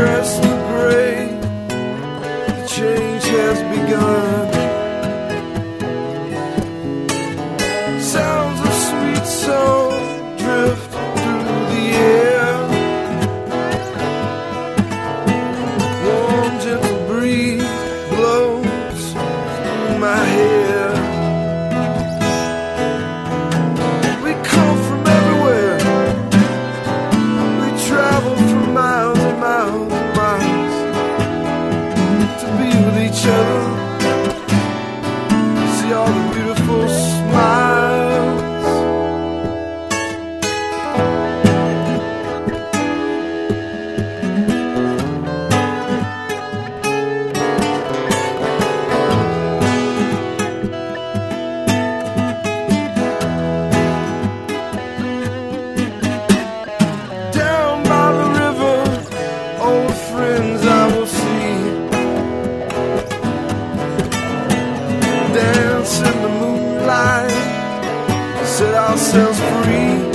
Eat each other. In the moonlight, set ourselves free.